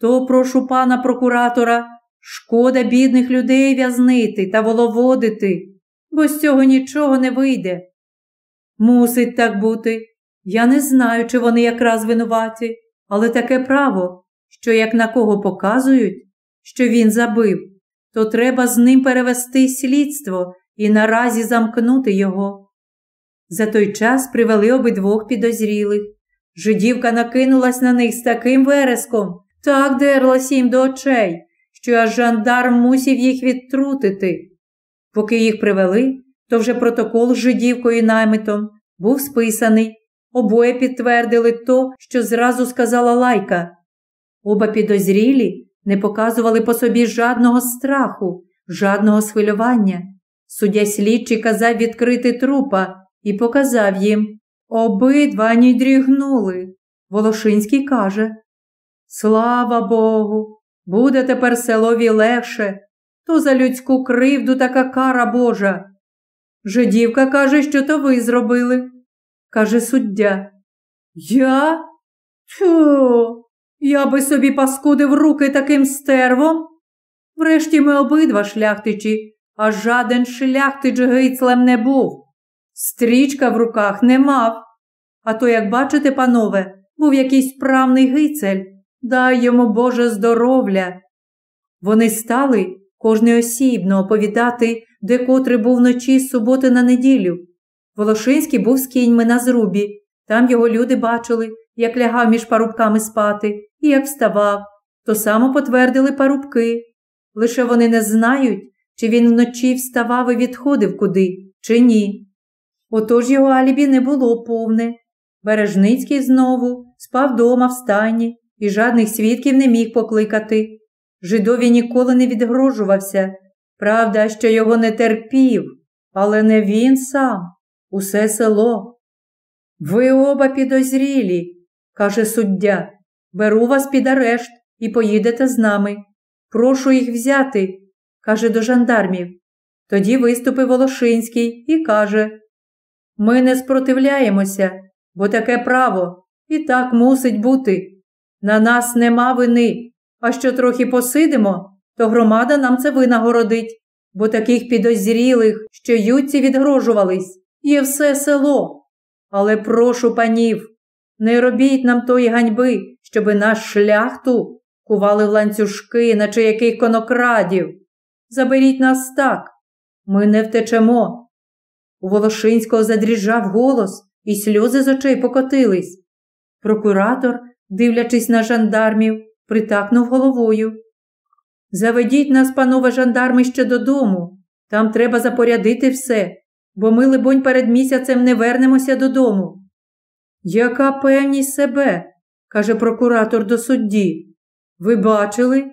То прошу пана прокуратора, шкода бідних людей в'язнити та воловодити, бо з цього нічого не вийде. Мусить так бути. Я не знаю, чи вони якраз винуваті, але таке право, що як на кого показують, що він забив, то треба з ним перевести слідство і наразі замкнути його. За той час привели обидвох підозрілих. Жидівка накинулась на них з таким вереском, так дерлась їм до очей, що аж жандарм мусів їх відтрутити. Поки їх привели, то вже протокол з жидівкою і наймитом був списаний. Обоє підтвердили то, що зразу сказала лайка. Оба підозрілі не показували по собі жадного страху, жадного схвилювання. Суддя слідчий казав відкрити трупа і показав їм. Обидва ні дрігнули. Волошинський каже Слава Богу, буде тепер селові легше, то за людську кривду така кара Божа. Жидівка каже, що то ви зробили, каже суддя. Я? Тьфу, я би собі паскудив руки таким стервом. Врешті ми обидва шляхтичі, а жаден шляхтич гицлем не був. Стрічка в руках не мав. А то, як бачите, панове, був якийсь правний гицель, дай йому Боже здоров'я. Вони стали кожний осібно оповідати, де котрий був вночі з суботи на неділю. Волошинський був з кіньми на зрубі. Там його люди бачили, як лягав між парубками спати і як вставав. То само потвердили парубки. Лише вони не знають, чи він вночі вставав і відходив куди, чи ні. Отож його алібі не було повне. Бережницький знову спав дома в стайні і жадних свідків не міг покликати. Жидові ніколи не відгрожувався. Правда, що його не терпів, але не він сам, усе село. Ви оба підозрілі, каже суддя. Беру вас під арешт і поїдете з нами. Прошу їх взяти, каже до жандармів. Тоді виступив Волошинський і каже: Ми не спротивляємося, бо таке право і так мусить бути. На нас нема вини, а що трохи посидимо, то громада нам це винагородить, бо таких підозрілих, що ютці відгрожувались, є все село. Але прошу панів, не робіть нам тої ганьби, щоби наш шляхту кували в ланцюжки, наче яких конокрадів. Заберіть нас так, ми не втечемо. У Волошинського задріжав голос, і сльози з очей покотились. Прокуратор, дивлячись на жандармів, притакнув головою. Заведіть нас, панове жандарми, ще додому. Там треба запорядити все, бо ми, либонь, перед місяцем не вернемося додому. Яка певність себе, каже прокуратор до судді. Ви бачили?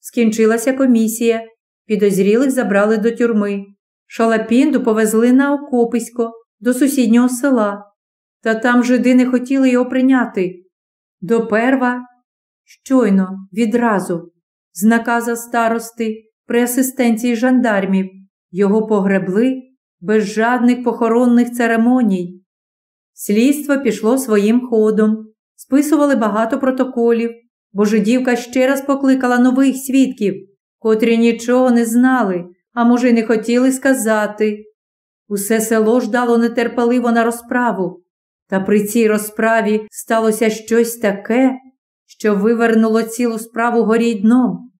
Скінчилася комісія. Підозрілих забрали до тюрми. Шалапінду повезли на Окописько, до сусіднього села. Та там жиди не хотіли його прийняти. До перва, щойно, відразу, з наказа старости при асистенції жандармів, його погребли без жадних похоронних церемоній. Слідство пішло своїм ходом, списували багато протоколів, бо жидівка ще раз покликала нових свідків, котрі нічого не знали, а може, й не хотіли сказати. Усе село ждало нетерпеливо на розправу, та при цій розправі сталося щось таке, що вивернуло цілу справу горі дном,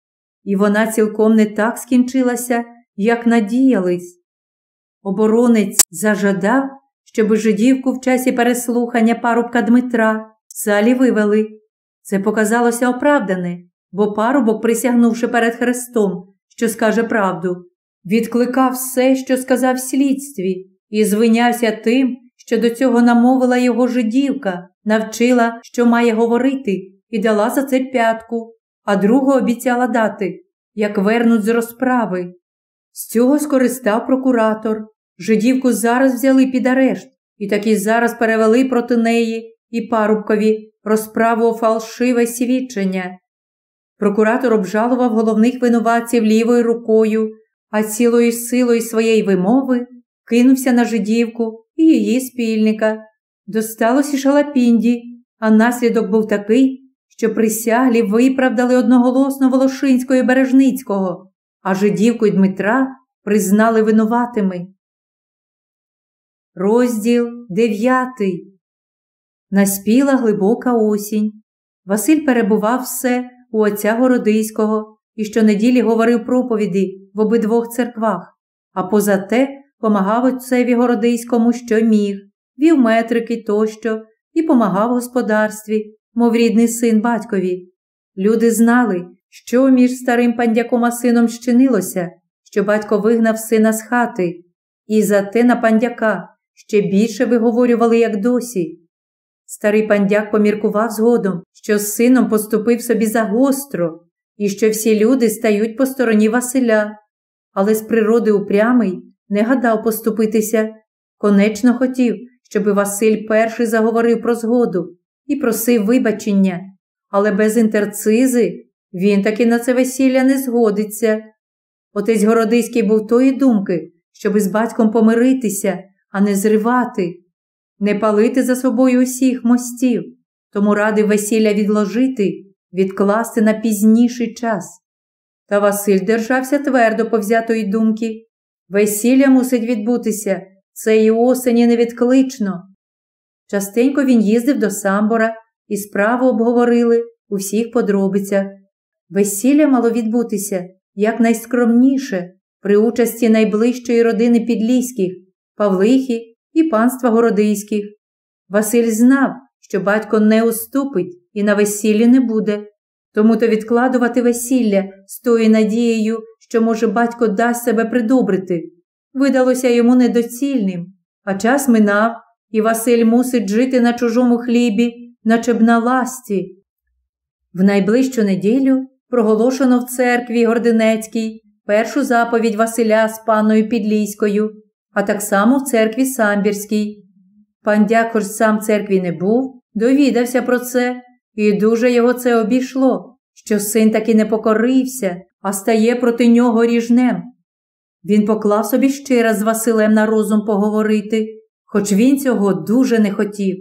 і вона цілком не так скінчилася, як надіялись. Оборонець зажадав, щоби жидівку в часі переслухання парубка Дмитра в залі вивели. Це показалося оправдане, бо парубок, присягнувши перед Христом, що скаже правду, відкликав все, що сказав слідстві, і звинявся тим, що до цього намовила його жидівка, навчила, що має говорити, і дала за це п'ятку, а другу обіцяла дати, як вернуть з розправи. З цього скористав прокуратор. Жидівку зараз взяли під арешт і таки зараз перевели проти неї і парубкові розправу о фалшиве свідчення. Прокуратор обжалував головних винуватців лівою рукою, а цілою силою своєї вимови кинувся на жидівку і її спільника. Досталося шалапінді, а наслідок був такий, що присяглі виправдали одноголосно Волошинського і Бережницького, а жидівку й Дмитра признали винуватими. Розділ дев'ятий. Наспіла глибока осінь. Василь перебував все у отця Городиського і щонеділі говорив проповіді в обидвох церквах, а поза те помагав отцеві Городиському, що міг, вів метрики тощо і помагав господарстві, мов рідний син батькові. Люди знали, що між старим пандяком сином щинилося, що батько вигнав сина з хати, і за те на пандяка ще більше виговорювали, як досі. Старий пандяк поміркував згодом, що з сином поступив собі загостро, і що всі люди стають по стороні Василя, але з природи упрямий не гадав поступитися. Конечно хотів, щоби Василь перший заговорив про згоду і просив вибачення, але без інтерцизи він таки на це весілля не згодиться. Отець Городиський був тої думки, щоби з батьком помиритися, а не зривати, не палити за собою усіх мостів, тому радив весілля відложити, відкласти на пізніший час. Та Василь держався твердо повзятої думки. Весілля мусить відбутися, це і осені невідклично. Частенько він їздив до самбора і справу обговорили у всіх подробицях. Весілля мало відбутися якнайскромніше при участі найближчої родини підліських, Павлихи і панства Городиських. Василь знав, що батько не уступить і на весіллі не буде, тому то відкладувати весілля з тою надією, що, може, батько дасть себе придобрити, видалося йому недоцільним, а час минав, і Василь мусить жити на чужому хлібі, наче б на ласті. В найближчу неділю проголошено в церкві Гординецькій першу заповідь Василя з паною Підлійською, а так само в церкві Самбірській. Пан дякор сам церкві не був, довідався про це, і дуже його це обійшло, що син таки не покорився, а стає проти нього ріжнем. Він поклав собі ще раз з Василем на розум поговорити, хоч він цього дуже не хотів.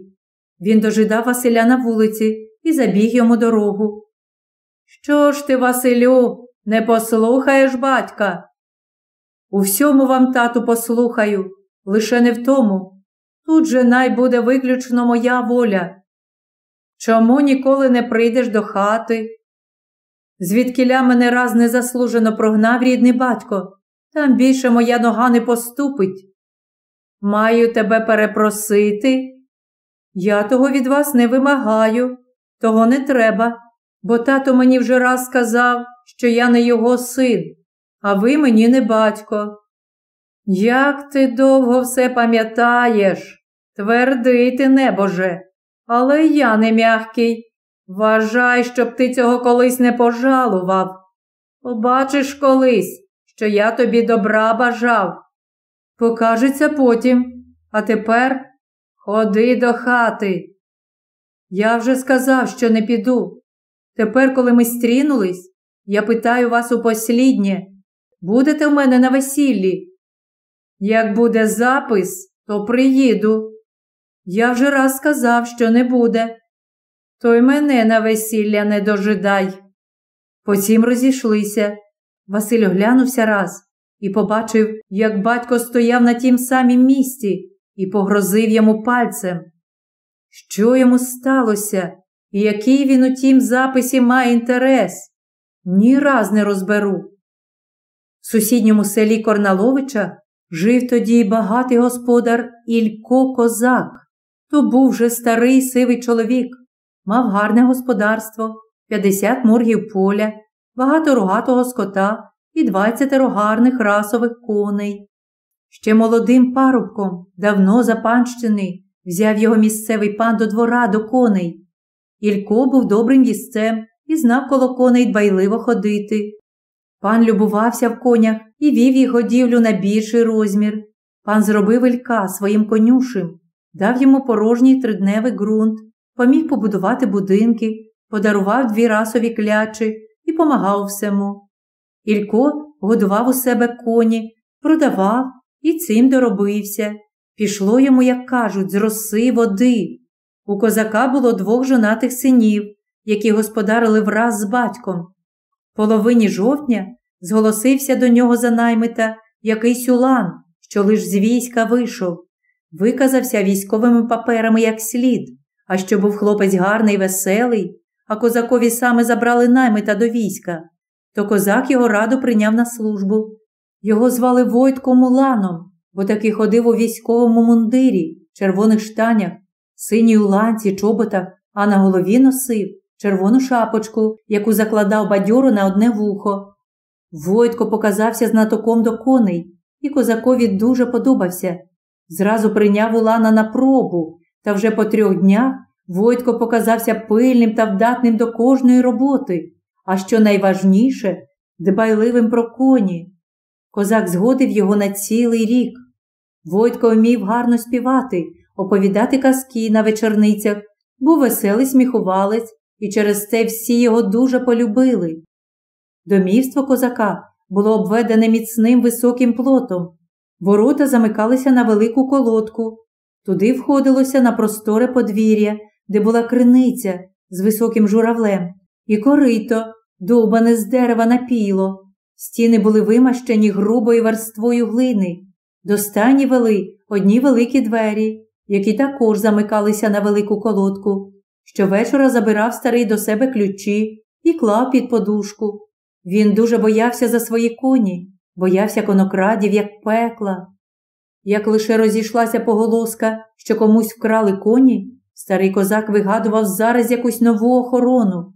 Він дожидав Василя на вулиці і забіг йому дорогу. Що ж ти, Василю, не послухаєш батька? У всьому вам, тату, послухаю, лише не в тому. Тут же най буде виключно моя воля. Чому ніколи не прийдеш до хати? Звідкиля мене раз незаслужено прогнав рідний батько, там більше моя нога не поступить. Маю тебе перепросити. Я того від вас не вимагаю, того не треба, бо тато мені вже раз сказав, що я не його син, а ви мені не батько. Як ти довго все пам'ятаєш, твердий ти, небоже, але я не м'який. Вважай, щоб ти цього колись не пожалував. Побачиш колись, що я тобі добра бажав. Покажеться потім, а тепер ходи до хати. Я вже сказав, що не піду. Тепер, коли ми стрінулись, я питаю вас у посліднє, будете в мене на весіллі? Як буде запис, то приїду. Я вже раз сказав, що не буде. То й мене на весілля не дожидай. Потім розійшлися. Василь оглянувся раз і побачив, як батько стояв на тім самім місці і погрозив йому пальцем. Що йому сталося, і який він у тім записі має інтерес? Ні раз не розберу. В сусідньому селі Корналовича жив тоді багатий господар Ілько Козак. То був вже старий сивий чоловік, мав гарне господарство, 50 мургів поля, багато рогатого скота і 20 гарних расових коней. Ще молодим парубком, давно запанщений, взяв його місцевий пан до двора до коней. Ілько був добрим їстцем і знав коло коней дбайливо ходити. Пан любувався в конях і вів їх годівлю на більший розмір. Пан зробив Ілька своїм конюшем, дав йому порожній тридневий ґрунт, поміг побудувати будинки, подарував дві расові клячі і помагав всьому. Ілько годував у себе коні, продавав і цим доробився. Пішло йому, як кажуть, з роси води. У козака було двох жонатих синів, які господарили враз з батьком. Половині жовтня зголосився до нього за наймита якийсь улан, що лиш з війська вийшов, виказався військовими паперами як слід, а що був хлопець гарний, веселий, а козакові саме забрали наймита до війська, то козак його раду прийняв на службу. Його звали Войтком Уланом, бо таки ходив у військовому мундирі, червоних штанях, синій уланці, чоботах, а на голові носив червону шапочку, яку закладав бадьору на одне вухо. Войтко показався знатоком до коней, і козакові дуже подобався. Зразу прийняв Улана на пробу, та вже по трьох днях Войтко показався пильним та вдатним до кожної роботи, а що найважніше дбайливим про коні. Козак згодив його на цілий рік. Войтко вмів гарно співати, оповідати казки на вечорницях, був веселий сміхувалець, і через це всі його дуже полюбили. Домівство козака було обведене міцним високим плотом. Ворота замикалися на велику колодку. Туди входилося на просторе подвір'я, де була криниця з високим журавлем, і корито, довбане з дерева на піло. Стіни були вимащені грубою верствою глини. До стані вели одні великі двері, які також замикалися на велику колодку. Щовечора забирав старий до себе ключі і клав під подушку. Він дуже боявся за свої коні, боявся конокрадів, як пекла. Як лише розійшлася поголоска, що комусь вкрали коні, старий козак вигадував зараз якусь нову охорону.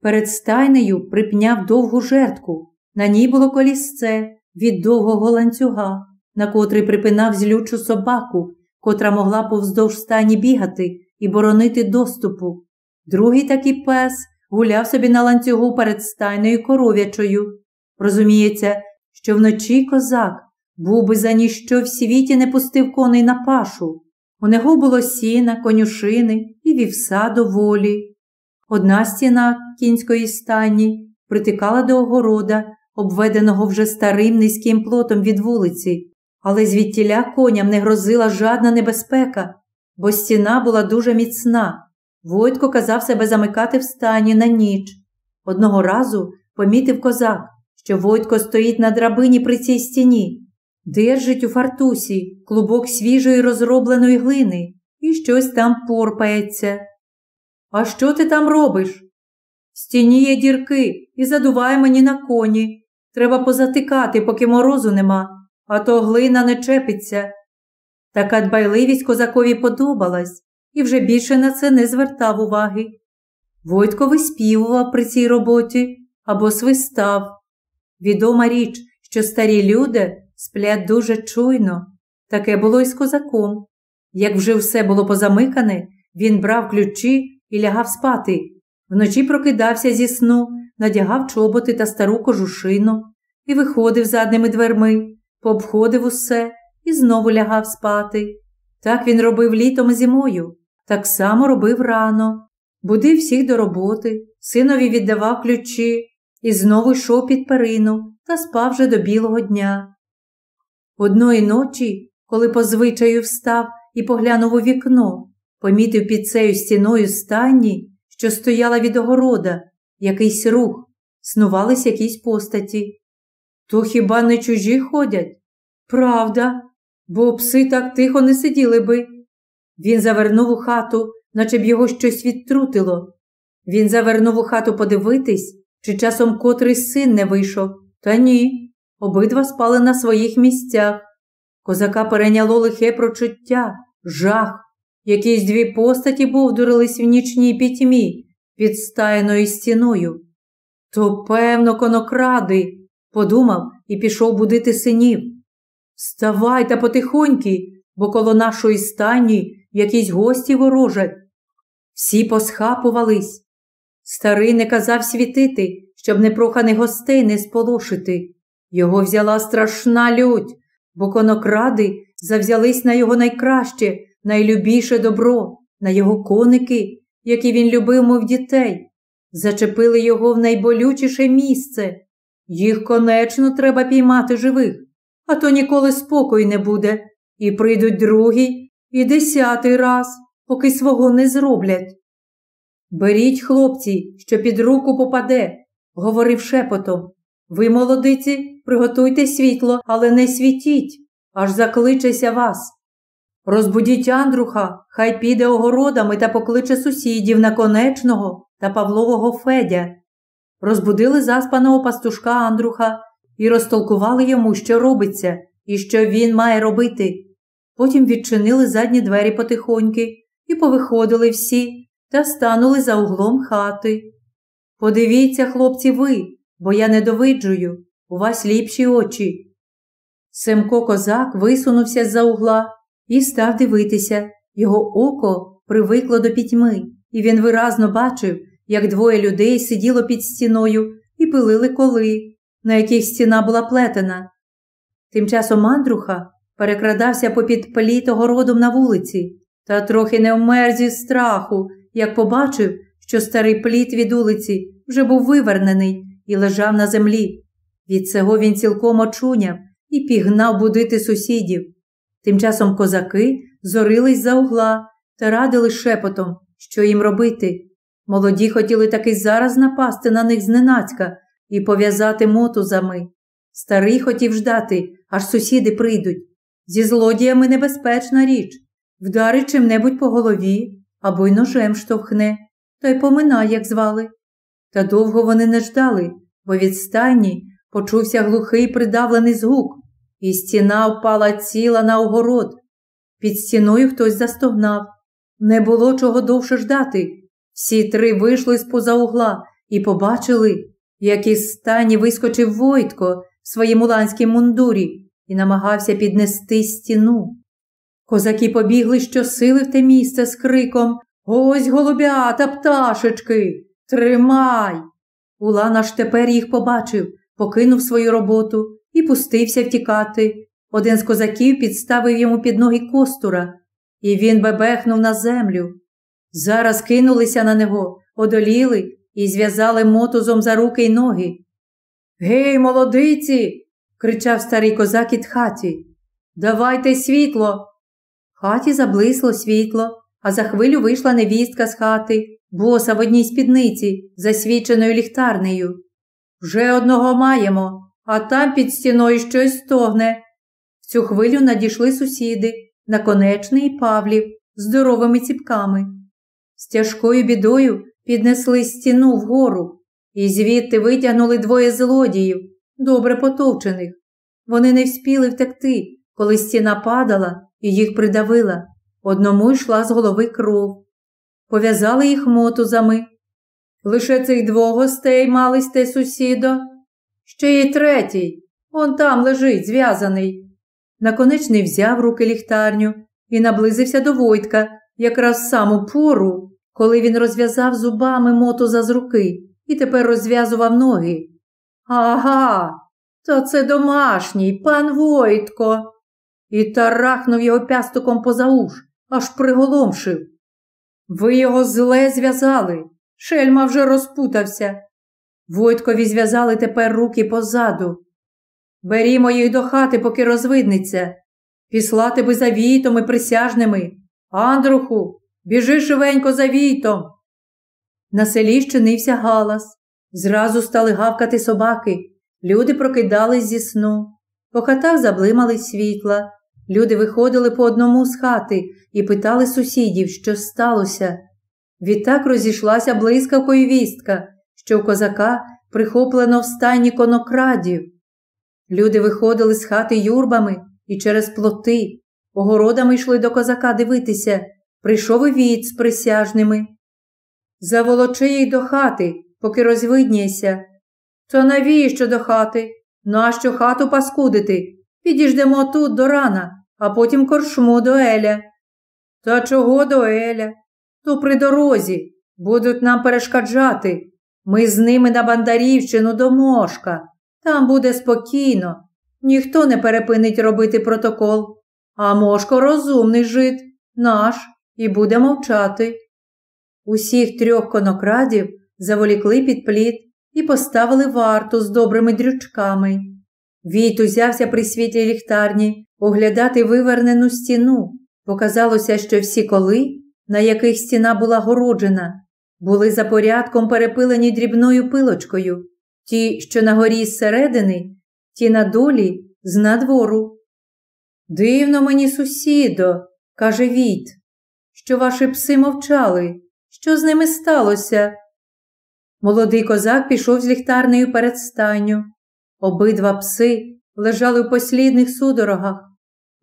Перед стайнею припняв довгу жертку. На ній було колісце від довгого ланцюга, на котрий припинав злючу собаку, котра могла повздовж стайні бігати і боронити доступу. Другий такий пес гуляв собі на ланцюгу перед стайною коров'ячою. Розуміється, що вночі козак був би за ніщо в світі не пустив коней на пашу. У нього було сіна, конюшини і вівса доволі. Одна стіна кінської стайні притикала до огорода, обведеного вже старим низьким плотом від вулиці, але звідтіля коням не грозила жадна небезпека, бо стіна була дуже міцна. Войтко казав себе замикати в стані на ніч. Одного разу помітив козак, що Войтко стоїть на драбині при цій стіні, держить у фартусі клубок свіжої розробленої глини і щось там порпається. А що ти там робиш? В стіні є дірки і задуває мені на коні. Треба позатикати, поки морозу нема, а то глина не чепиться. Така дбайливість козакові подобалась і вже більше на це не звертав уваги. Войтко виспівував при цій роботі або свистав. Відома річ, що старі люди сплять дуже чуйно. Таке було й з козаком. Як вже все було позамикане, він брав ключі і лягав спати. Вночі прокидався зі сну, надягав чоботи та стару кожушину і виходив задними дверми, пообходив усе і знову лягав спати. Так він робив літом і зимою, так само робив рано, будив всіх до роботи, синові віддавав ключі і знову йшов під перину та спав вже до білого дня. Одної ночі, коли по звичаю встав і поглянув у вікно, помітив під цею стіною стайні, що стояла від огорода, якийсь рух, снувались якісь постаті. То хіба не чужі ходять? Правда, бо пси так тихо не сиділи би. Він завернув у хату, наче б його щось відтрутило. Він завернув у хату подивитись, чи часом котрий син не вийшов. Та ні, обидва спали на своїх місцях. Козака перейняло лихе прочуття, жах. Якісь дві постаті бовдурились в нічній пітьмі під стаєною стіною. То, певно, конокради, подумав і пішов будити синів. Вставайте потихоньки, бо коло нашої стайні якісь гості ворожать. Всі посхапувались. Старий не казав світити, щоб непроханих гостей не сполошити. Його взяла страшна лють, бо конокради завзялись на його найкраще, найлюбіше добро, на його коники, які він любив, мов дітей, зачепили його в найболючіше місце. Їх конечно треба піймати живих, а то ніколи спокою не буде, і прийдуть другий і десятий раз, поки свого не зроблять. Беріть, хлопці, що під руку попаде, говорив шепотом. Ви, молодиці, приготуйте світло, але не світіть, аж закличеся вас. Розбудіть Андруха, хай піде огородами та покличе сусідів наконечного та Павлового Федя. Розбудили заспаного пастушка Андруха і розтолкували йому, що робиться і що він має робити. Потім відчинили задні двері потихоньки і повиходили всі та станули за углом хати. Подивіться, хлопці, ви, бо я не довиджую, у вас ліпші очі. Семко козак висунувся з за угла і став дивитися. Його око привикло до пітьми, і він виразно бачив, як двоє людей сиділо під стіною і пилили коли, на яких стіна була плетена. Тим часом Андруха перекрадався попід пліт огородом на вулиці та трохи не вмер зі страху, як побачив, що старий пліт від улиці вже був вивернений і лежав на землі. Від цього він цілком очуняв і пігнав будити сусідів. Тим часом козаки зорились за угла та радили шепотом, що їм робити. Молоді хотіли таки зараз напасти на них зненацька і пов'язати мотузами. Старий хотів ждати, аж сусіди прийдуть. Зі злодіями небезпечна річ, вдарить чим-небудь по голові або й ножем штовхне, та й поминай, як звали. Та довго вони не ждали, бо від стайні почувся глухий придавлений згук, і стіна впала ціла на огород. Під стіною хтось застогнав. Не було чого довше ждати. Всі три вийшли з поза угла і побачили, як із стані вискочив Войтко в своїм уланській мундурі і намагався піднести стіну. Козаки побігли щосили в те місце з криком Ось голубята, пташечки, тримай. Улан аж тепер їх побачив, покинув свою роботу і пустився втікати. Один з козаків підставив йому під ноги костура, і він бебехнув на землю. Зараз кинулися на нього, одоліли і зв'язали мотузом за руки й ноги. Гей, молодиці. кричав старий козак ід хаті. Давайте світло. В хаті заблисло світло, а за хвилю вийшла невістка з хати, боса в одній спідниці, засвіченою ліхтарнею. Вже одного маємо, а там під стіною щось стогне. В цю хвилю надійшли сусіди, наконечний і Павлів, здоровими ціпками. З тяжкою бідою піднесли стіну вгору і звідти витягнули двоє злодіїв, добре потовчених. Вони не вспіли втекти, коли стіна падала і їх придавила. Одному йшла з голови кров. Пов'язали їх мотузами. Лише цих двох гостей мали сте сусідо. Ще й третій. Он там лежить, зв'язаний. Наконечний взяв руки ліхтарню і наблизився до Войтка якраз в саму пору, коли він розв'язав зубами мотуза з руки і тепер розв'язував ноги. Ага, то це домашній, пан Войтко. І тарахнув його пястуком поза уш, аж приголомшив. Ви його зле зв'язали. Шельма вже розпутався. Войткові зв'язали тепер руки позаду. Берімо їх до хати, поки розвиднеться. Післати би за війтом і присяжними. Андруху, біжи швенько за війтом. На селі щинився галас. Зразу стали гавкати собаки. Люди прокидались зі сну. По хатах заблимали світла. Люди виходили по одному з хати і питали сусідів, що сталося. Відтак розійшлася блискавкою вістка, що в козака прихоплено в стані конокрадів. Люди виходили з хати юрбами і через плоти, огородами йшли до козака дивитися, прийшов і від з присяжними. Заволочи їх до хати, поки розвидніється. То навіщо до хати? Нащо хату паскудити? Підіждемо тут до рана, а потім коршму до Еля. Та чого до Еля? То при дорозі будуть нам перешкоджати. Ми з ними на Бандарівщину до Мошка. Там буде спокійно. Ніхто не перепинить робити протокол. А Мошко розумний жит, наш, і буде мовчати. Усіх трьох конокрадів заволікли під плід і поставили варту з добрими дрючками. Війт узявся при світлі ліхтарні оглядати вивернену стіну. Показалося, що всі коли, на яких стіна була городжена, були за порядком перепилені дрібною пилочкою, ті, що на горі зсередини, ті на долі з надвору. Дивно мені, сусідо, каже Війт, що ваші пси мовчали. Що з ними сталося? Молодий козак пішов з ліхтарнею перед стайню. Обидва пси лежали в послідних судорогах.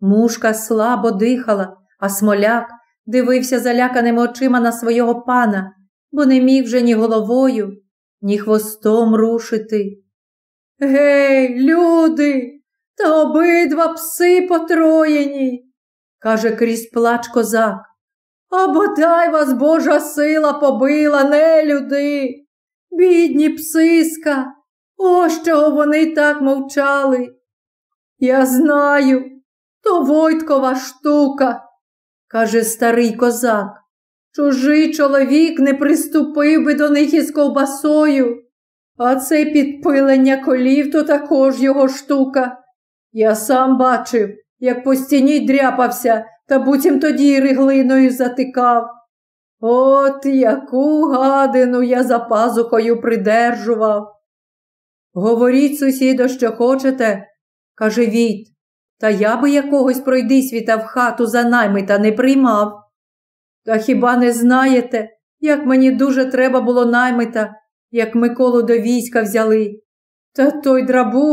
Мушка слабо дихала, а смоляк дивився заляканими очима на свого пана, бо не міг вже ні головою, ні хвостом рушити. Гей, люди, та обидва пси потроєні, каже крізь плач козак. А бодай вас Божа сила побила, не люди. Бідні псиска, ось чого вони так мовчали. Я знаю, то Войткова штука, каже старий козак. Чужий чоловік не приступив би до них із ковбасою, а це підпилення колів то також його штука. Я сам бачив, як по стіні дряпався та буцім тоді риглиною затикав. От яку гадину я за пазухою придержував. Говоріть, сусідо, що хочете, каже Війт, та я би якогось пройди світа в хату за наймита не приймав. Та хіба не знаєте, як мені дуже треба було наймита, як Миколу до війська взяли. Та той драбуга